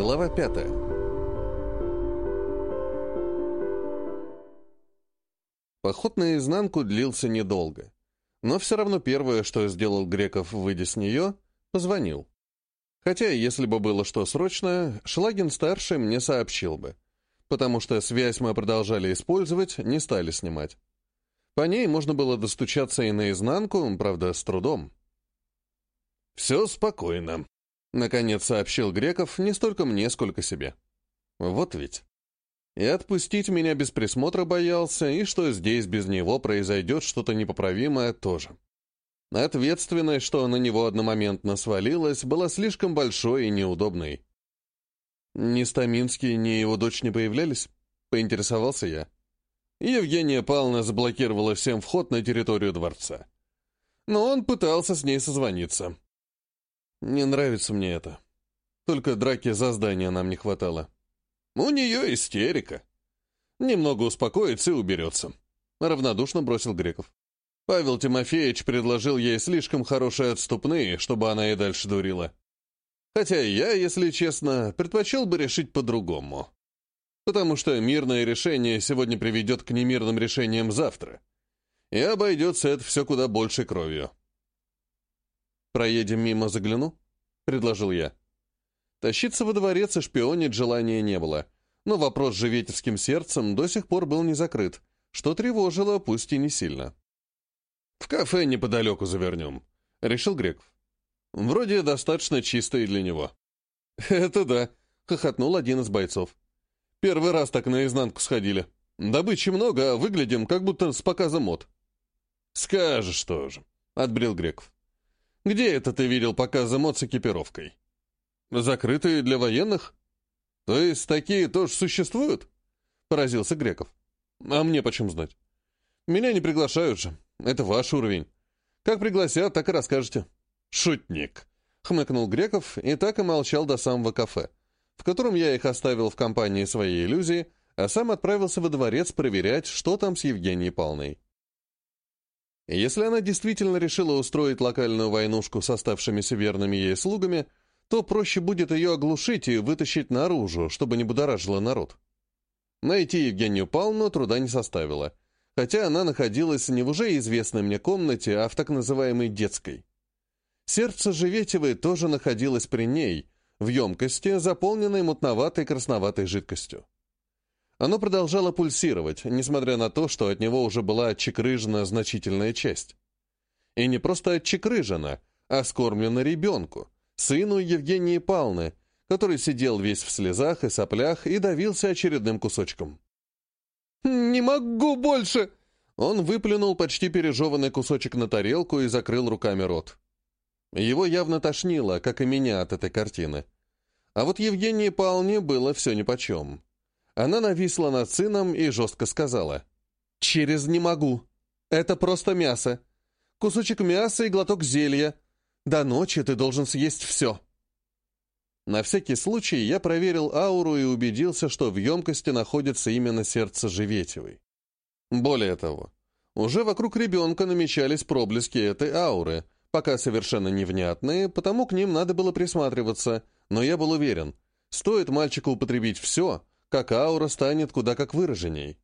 Глава пятая. Поход наизнанку длился недолго. Но все равно первое, что сделал Греков, выйдя с нее, позвонил. Хотя, если бы было что срочное, Шлагин-старший мне сообщил бы. Потому что связь мы продолжали использовать, не стали снимать. По ней можно было достучаться и наизнанку, правда, с трудом. «Все спокойно», — наконец сообщил Греков не столько мне, сколько себе. «Вот ведь». И отпустить меня без присмотра боялся, и что здесь без него произойдет что-то непоправимое тоже. Ответственность, что на него одномоментно свалилась, была слишком большой и неудобной. «Ни Стаминский, ни его дочь не появлялись?» — поинтересовался я. Евгения Павловна заблокировала всем вход на территорию дворца. Но он пытался с ней созвониться. Не нравится мне это. Только драки за здание нам не хватало. У нее истерика. Немного успокоится и уберется. Равнодушно бросил Греков. Павел Тимофеевич предложил ей слишком хорошие отступные, чтобы она и дальше дурила. Хотя я, если честно, предпочел бы решить по-другому. Потому что мирное решение сегодня приведет к немирным решениям завтра. И обойдется это все куда большей кровью. «Проедем мимо, загляну?» — предложил я. Тащиться во дворец и шпионить желания не было, но вопрос с живетельским сердцем до сих пор был не закрыт, что тревожило, пусть и не сильно. «В кафе неподалеку завернем», — решил Греков. «Вроде достаточно чисто и для него». «Это да», — хохотнул один из бойцов. «Первый раз так наизнанку сходили. Добычи много, а выглядим, как будто с показа мод». «Скажешь тоже», — отбрил Греков. Где это ты видел показы мод с экипировкой? Закрытые для военных? То есть такие тоже существуют? Поразился Греков. А мне почем знать? Меня не приглашают же. Это ваш уровень. Как пригласят, так и расскажете. Шутник. Хмыкнул Греков и так и молчал до самого кафе, в котором я их оставил в компании своей иллюзии, а сам отправился во дворец проверять, что там с Евгенией Павловной. Если она действительно решила устроить локальную войнушку с оставшимися верными ей слугами, то проще будет ее оглушить и вытащить наружу, чтобы не будоражило народ. Найти Евгению Павловну труда не составило, хотя она находилась не в уже известной мне комнате, а в так называемой детской. Сердце Живетевой тоже находилось при ней, в емкости, заполненной мутноватой красноватой жидкостью. Оно продолжало пульсировать, несмотря на то, что от него уже была отчекрыжена значительная часть. И не просто отчекрыжена, а скормлена ребенку, сыну Евгении Палны, который сидел весь в слезах и соплях и давился очередным кусочком. «Не могу больше!» Он выплюнул почти пережеванный кусочек на тарелку и закрыл руками рот. Его явно тошнило, как и меня от этой картины. А вот Евгении Палне было все нипочем. Она нависла над сыном и жестко сказала. «Через не могу. Это просто мясо. Кусочек мяса и глоток зелья. До ночи ты должен съесть все». На всякий случай я проверил ауру и убедился, что в емкости находится именно сердце Живетевой. Более того, уже вокруг ребенка намечались проблески этой ауры, пока совершенно невнятные, потому к ним надо было присматриваться, но я был уверен, стоит мальчику употребить все, как аура станет куда как выраженней.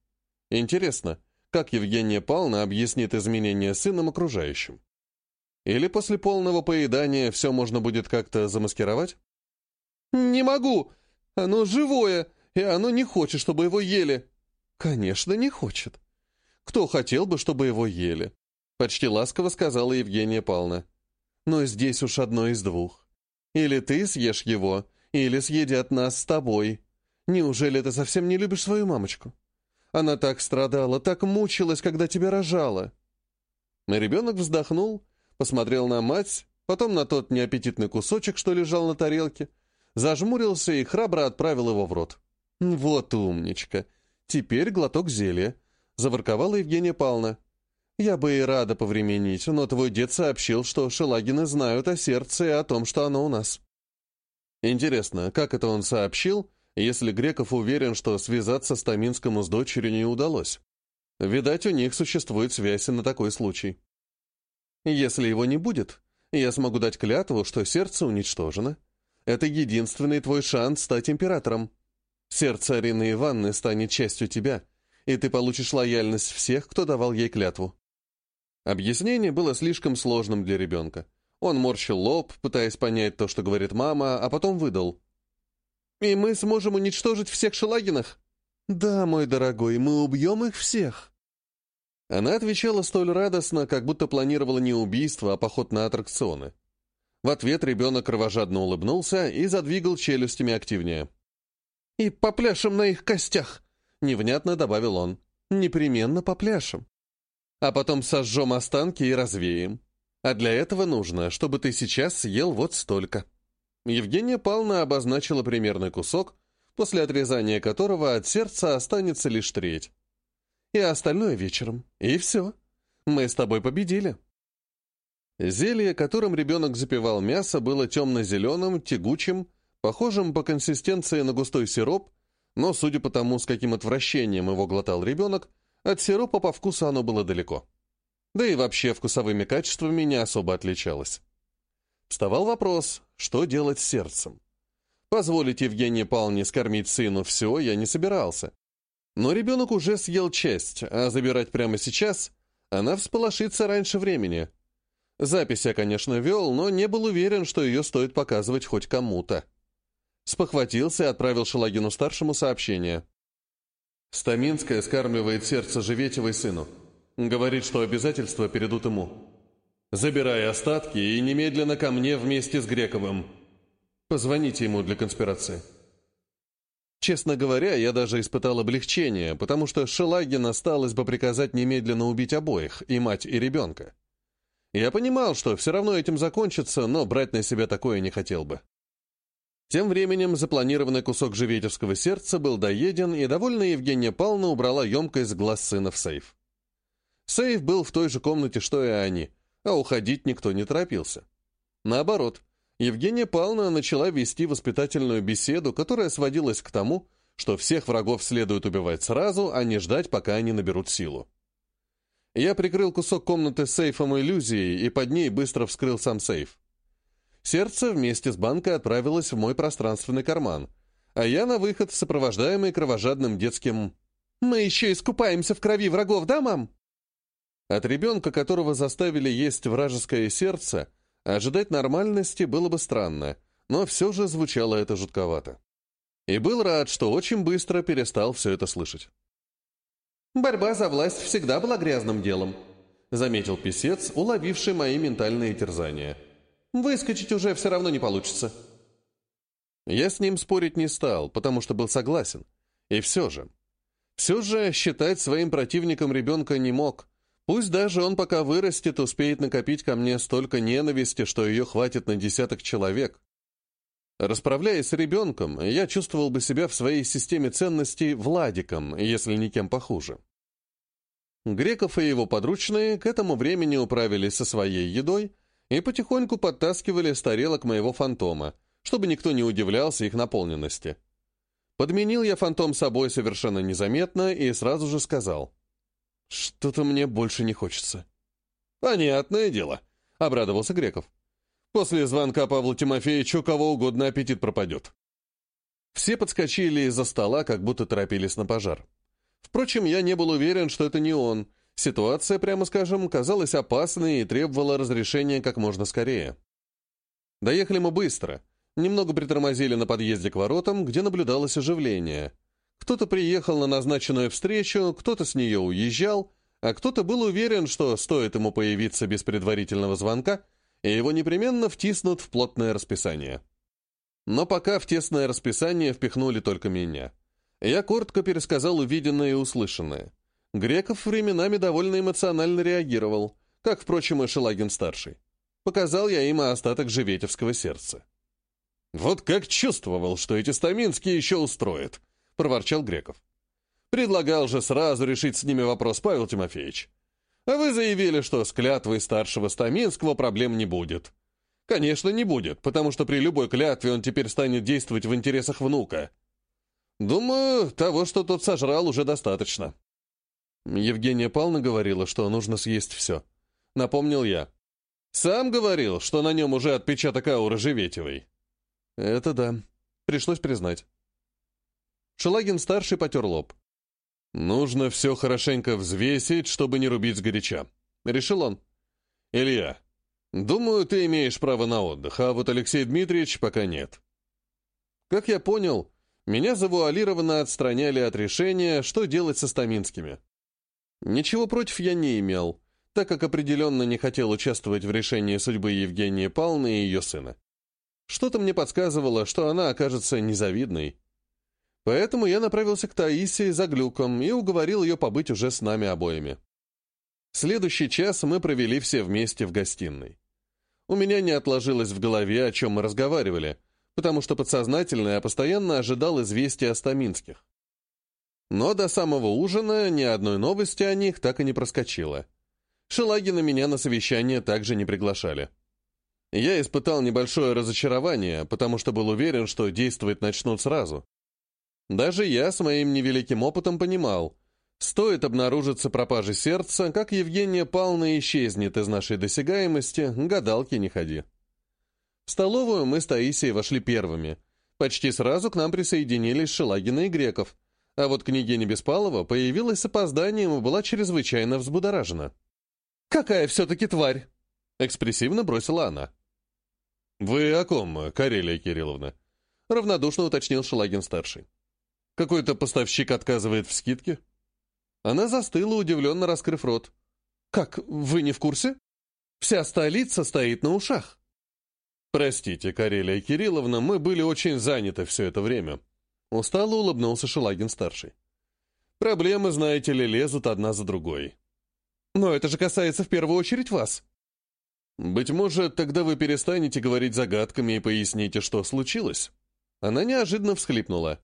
Интересно, как Евгения Павловна объяснит изменения сыном окружающим? Или после полного поедания все можно будет как-то замаскировать? «Не могу! Оно живое, и оно не хочет, чтобы его ели!» «Конечно, не хочет. Кто хотел бы, чтобы его ели?» Почти ласково сказала Евгения Павловна. «Но здесь уж одно из двух. Или ты съешь его, или съедят нас с тобой. Неужели ты совсем не любишь свою мамочку? Она так страдала, так мучилась, когда тебя рожала». Ребенок вздохнул, посмотрел на мать, потом на тот неаппетитный кусочек, что лежал на тарелке, зажмурился и храбро отправил его в рот. «Вот умничка! Теперь глоток зелья», — заворковала Евгения Павловна. «Я бы и рада повременить, но твой дед сообщил, что Шелагины знают о сердце и о том, что оно у нас». Интересно, как это он сообщил, если Греков уверен, что связаться с Таминскому с дочерью не удалось. Видать, у них существует связь на такой случай. Если его не будет, я смогу дать клятву, что сердце уничтожено. Это единственный твой шанс стать императором. Сердце Арины Ивановны станет частью тебя, и ты получишь лояльность всех, кто давал ей клятву». Объяснение было слишком сложным для ребенка. Он морщил лоб, пытаясь понять то, что говорит мама, а потом выдал. «И мы сможем уничтожить всех Шелагинах?» «Да, мой дорогой, мы убьем их всех». Она отвечала столь радостно, как будто планировала не убийство, а поход на аттракционы. В ответ ребенок кровожадно улыбнулся и задвигал челюстями активнее. «И попляшем на их костях!» — невнятно добавил он. «Непременно попляшем. А потом сожжем останки и развеем. А для этого нужно, чтобы ты сейчас съел вот столько». Евгения Павловна обозначила примерный кусок, после отрезания которого от сердца останется лишь треть. И остальное вечером. И все. Мы с тобой победили. Зелье, которым ребенок запивал мясо, было темно-зеленым, тягучим, похожим по консистенции на густой сироп, но, судя по тому, с каким отвращением его глотал ребенок, от сиропа по вкусу оно было далеко. Да и вообще вкусовыми качествами не особо отличалось. Вставал вопрос, что делать с сердцем. Позволить Евгении Павловне скормить сыну все я не собирался. Но ребенок уже съел часть, а забирать прямо сейчас она всполошится раньше времени. Запись я, конечно, вел, но не был уверен, что ее стоит показывать хоть кому-то. Спохватился и отправил Шелагину-старшему сообщение. «Стаминская скармливает сердце Живетевой сыну. Говорит, что обязательства передут ему. Забирай остатки и немедленно ко мне вместе с Грековым». Позвоните ему для конспирации. Честно говоря, я даже испытал облегчение, потому что Шелагин осталось бы приказать немедленно убить обоих, и мать, и ребенка. Я понимал, что все равно этим закончится, но брать на себя такое не хотел бы. Тем временем запланированный кусок живетевского сердца был доеден, и довольная Евгения Павловна убрала емкость глаз сына в сейф. Сейф был в той же комнате, что и они, а уходить никто не торопился. Наоборот, Евгения Павловна начала вести воспитательную беседу, которая сводилась к тому, что всех врагов следует убивать сразу, а не ждать, пока они наберут силу. Я прикрыл кусок комнаты сейфом иллюзии и под ней быстро вскрыл сам сейф. Сердце вместе с банкой отправилось в мой пространственный карман, а я на выход, сопровождаемый кровожадным детским «Мы еще искупаемся в крови врагов, да, мам?» От ребенка, которого заставили есть вражеское сердце, Ожидать нормальности было бы странно, но все же звучало это жутковато. И был рад, что очень быстро перестал все это слышать. «Борьба за власть всегда была грязным делом», — заметил писец, уловивший мои ментальные терзания. «Выскочить уже все равно не получится». Я с ним спорить не стал, потому что был согласен. И все же. Все же считать своим противником ребенка не мог, Пусть даже он пока вырастет, успеет накопить ко мне столько ненависти, что ее хватит на десяток человек. Расправляясь с ребенком, я чувствовал бы себя в своей системе ценностей Владиком, если никем похуже. Греков и его подручные к этому времени управились со своей едой и потихоньку подтаскивали с тарелок моего фантома, чтобы никто не удивлялся их наполненности. Подменил я фантом собой совершенно незаметно и сразу же сказал — «Что-то мне больше не хочется». «Понятное дело», — обрадовался Греков. «После звонка Павла Тимофеевича у кого угодно аппетит пропадет». Все подскочили из-за стола, как будто торопились на пожар. Впрочем, я не был уверен, что это не он. Ситуация, прямо скажем, казалась опасной и требовала разрешения как можно скорее. Доехали мы быстро. Немного притормозили на подъезде к воротам, где наблюдалось оживление — кто-то приехал на назначенную встречу, кто-то с нее уезжал, а кто-то был уверен, что стоит ему появиться без предварительного звонка, и его непременно втиснут в плотное расписание. Но пока в тесное расписание впихнули только меня. Я коротко пересказал увиденное и услышанное. Греков временами довольно эмоционально реагировал, как, впрочем, и Шелагин-старший. Показал я им остаток живетевского сердца. Вот как чувствовал, что эти стаминские еще устроят, — проворчал Греков. «Предлагал же сразу решить с ними вопрос, Павел Тимофеевич. А вы заявили, что с клятвой старшего Стаминского проблем не будет. Конечно, не будет, потому что при любой клятве он теперь станет действовать в интересах внука. Думаю, того, что тот сожрал, уже достаточно». Евгения Павловна говорила, что нужно съесть все. Напомнил я. «Сам говорил, что на нем уже отпечаток ауры Живетевой». Это да. Пришлось признать. Шелагин-старший потер лоб. «Нужно все хорошенько взвесить, чтобы не рубить сгоряча», — решил он. «Илья, думаю, ты имеешь право на отдых, а вот Алексей Дмитриевич пока нет». Как я понял, меня завуалированно отстраняли от решения, что делать со Стаминскими. Ничего против я не имел, так как определенно не хотел участвовать в решении судьбы Евгении Павловны и ее сына. Что-то мне подсказывало, что она окажется незавидной. Поэтому я направился к Таисии за глюком и уговорил ее побыть уже с нами обоими. Следующий час мы провели все вместе в гостиной. У меня не отложилось в голове, о чем мы разговаривали, потому что подсознательно я постоянно ожидал известия о Стаминских. Но до самого ужина ни одной новости о них так и не проскочило. Шелагина меня на совещание также не приглашали. Я испытал небольшое разочарование, потому что был уверен, что действовать начнут сразу. Даже я с моим невеликим опытом понимал, стоит обнаружиться пропажи сердца, как Евгения Павловна исчезнет из нашей досягаемости, гадалки не ходи. В столовую мы с Таисией вошли первыми. Почти сразу к нам присоединились Шелагина и Греков, а вот княгиня Беспалова появилась с опозданием и была чрезвычайно взбудоражена. «Какая все-таки тварь!» — экспрессивно бросила она. «Вы о ком, Карелия Кирилловна?» — равнодушно уточнил Шелагин-старший. Какой-то поставщик отказывает в скидке. Она застыла, удивленно раскрыв рот. «Как, вы не в курсе? Вся столица стоит на ушах». «Простите, Карелия Кирилловна, мы были очень заняты все это время». Устало улыбнулся Шелагин-старший. «Проблемы, знаете ли, лезут одна за другой». «Но это же касается в первую очередь вас». «Быть может, тогда вы перестанете говорить загадками и поясните, что случилось?» Она неожиданно всхлипнула.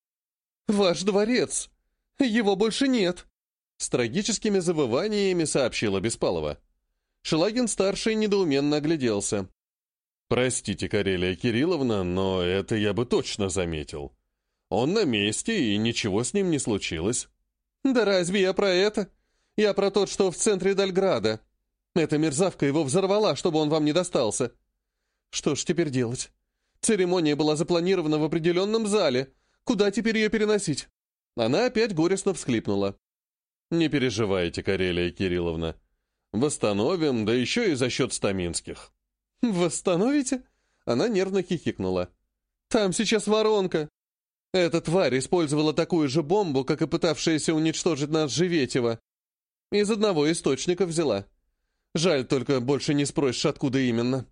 «Ваш дворец! Его больше нет!» С трагическими завываниями сообщила Беспалова. Шелагин-старший недоуменно огляделся. «Простите, Карелия Кирилловна, но это я бы точно заметил. Он на месте, и ничего с ним не случилось». «Да разве я про это? Я про тот, что в центре Дальграда. Эта мерзавка его взорвала, чтобы он вам не достался. Что ж теперь делать? Церемония была запланирована в определенном зале, Куда теперь ее переносить?» Она опять горестно всхлипнула. «Не переживайте, Карелия Кирилловна. Восстановим, да еще и за счет Стаминских». «Восстановите?» Она нервно хихикнула. «Там сейчас воронка. Эта тварь использовала такую же бомбу, как и пытавшаяся уничтожить нас Живетева. Из одного источника взяла. Жаль, только больше не спросишь, откуда именно».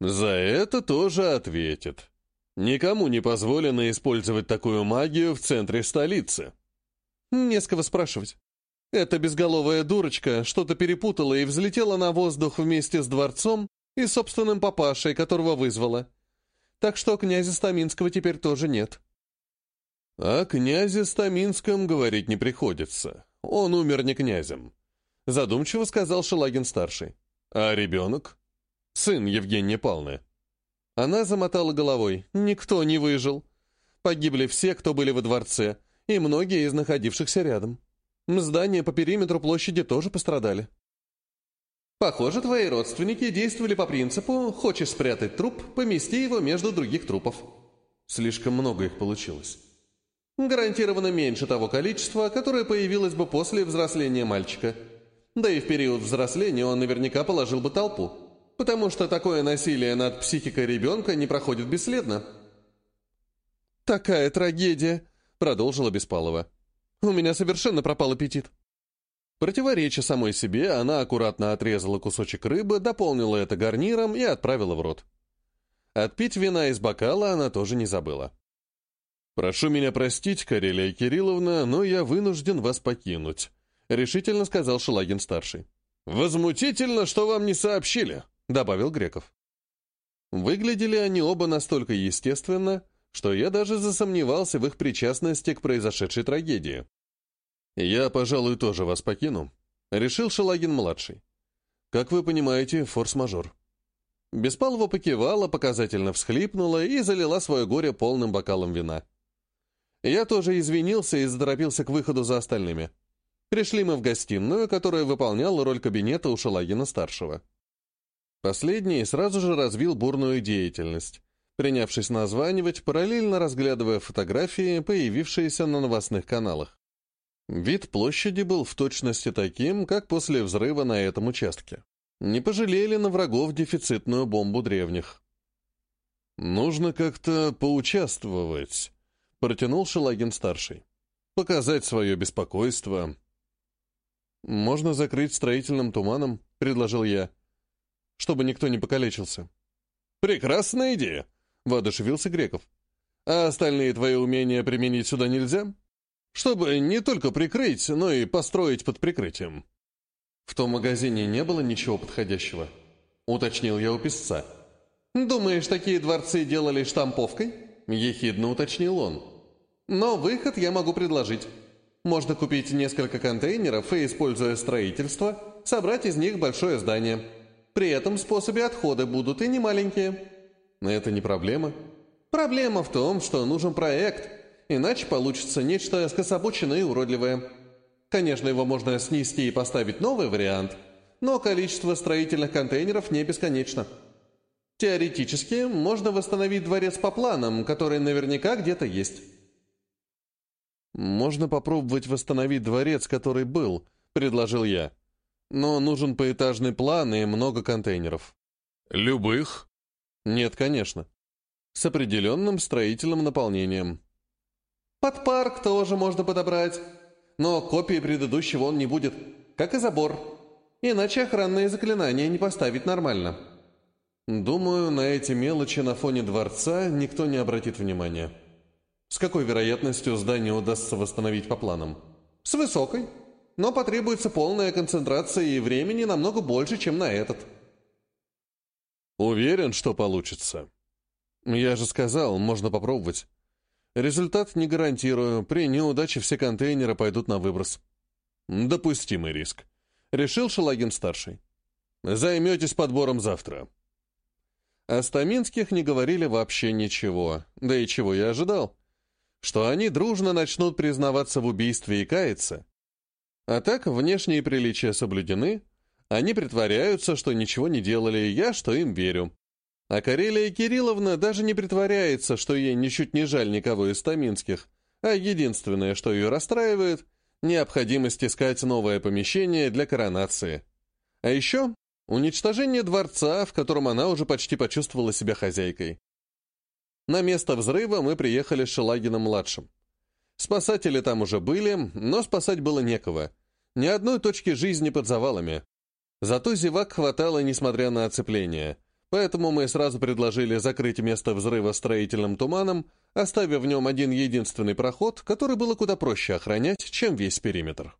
«За это тоже ответит», Никому не позволено использовать такую магию в центре столицы. Не с кого спрашивать. Эта безголовая дурочка что-то перепутала и взлетела на воздух вместе с дворцом и собственным папашей, которого вызвала. Так что князя Стаминского теперь тоже нет. О князе Стаминском говорить не приходится. Он умер не князем. Задумчиво сказал Шелагин-старший. А ребенок? Сын Евгения Павловны. Она замотала головой. Никто не выжил. Погибли все, кто были во дворце, и многие из находившихся рядом. Здания по периметру площади тоже пострадали. Похоже, твои родственники действовали по принципу «хочешь спрятать труп, помести его между других трупов». Слишком много их получилось. Гарантированно меньше того количества, которое появилось бы после взросления мальчика. Да и в период взросления он наверняка положил бы толпу потому что такое насилие над психикой ребенка не проходит бесследно. «Такая трагедия», — продолжила Беспалова. «У меня совершенно пропал аппетит». Противореча самой себе, она аккуратно отрезала кусочек рыбы, дополнила это гарниром и отправила в рот. Отпить вина из бокала она тоже не забыла. «Прошу меня простить, Карелия Кирилловна, но я вынужден вас покинуть», — решительно сказал Шелагин-старший. «Возмутительно, что вам не сообщили», — добавил Греков. Выглядели они оба настолько естественно, что я даже засомневался в их причастности к произошедшей трагедии. «Я, пожалуй, тоже вас покину», — решил Шелагин-младший. «Как вы понимаете, форс-мажор». Беспалова покивала, показательно всхлипнула и залила свое горе полным бокалом вина. Я тоже извинился и заторопился к выходу за остальными. Пришли мы в гостиную, которая выполняла роль кабинета у Шелагина-старшего. Последний сразу же развил бурную деятельность. принявшись названивать, параллельно разглядывая фотографии, появившиеся на новостных каналах. Вид площади был в точности таким, как после взрыва на этом участке. Не пожалели на врагов дефицитную бомбу древних. «Нужно как-то поучаствовать», — протянул Шелагин-старший. «Показать свое беспокойство». «Можно закрыть строительным туманом», — предложил я, «чтобы никто не покалечился». «Прекрасная идея», — воодушевился Греков. «А остальные твои умения применить сюда нельзя? Чтобы не только прикрыть, но и построить под прикрытием». «В том магазине не было ничего подходящего», — уточнил я у писца. «Думаешь, такие дворцы делали штамповкой?» — ехидно уточнил он. «Но выход я могу предложить. Можно купить несколько контейнеров и, используя строительство, собрать из них большое здание. При этом способе отхода будут и не маленькие». «Это не проблема?» «Проблема в том, что нужен проект, иначе получится нечто скособоченное и уродливое. Конечно, его можно снести и поставить новый вариант, но количество строительных контейнеров не бесконечно». Теоретически, можно восстановить дворец по планам, которые наверняка где-то есть. «Можно попробовать восстановить дворец, который был», — предложил я. «Но нужен поэтажный план и много контейнеров». «Любых?» «Нет, конечно. С определенным строительным наполнением». «Под парк тоже можно подобрать, но копии предыдущего он не будет, как и забор. Иначе охранные заклинания не поставить нормально». Думаю, на эти мелочи на фоне дворца никто не обратит внимания. С какой вероятностью здание удастся восстановить по планам? С высокой. Но потребуется полная концентрация и времени намного больше, чем на этот. Уверен, что получится. Я же сказал, можно попробовать. Результат не гарантирую. При неудаче все контейнеры пойдут на выброс. Допустимый риск. Решил Шалагин-старший. Займетесь подбором завтра. О Стаминских не говорили вообще ничего, да и чего я ожидал. Что они дружно начнут признаваться в убийстве и каяться. А так, внешние приличия соблюдены, они притворяются, что ничего не делали, я что им верю. А Карелия Кирилловна даже не притворяется, что ей ничуть не жаль никого из Стаминских, а единственное, что ее расстраивает — необходимость искать новое помещение для коронации. А еще Уничтожение дворца, в котором она уже почти почувствовала себя хозяйкой. На место взрыва мы приехали с Шелагином-младшим. Спасатели там уже были, но спасать было некого. Ни одной точки жизни под завалами. Зато зевак хватало, несмотря на оцепление. Поэтому мы сразу предложили закрыть место взрыва строительным туманом, оставив в нем один единственный проход, который было куда проще охранять, чем весь периметр.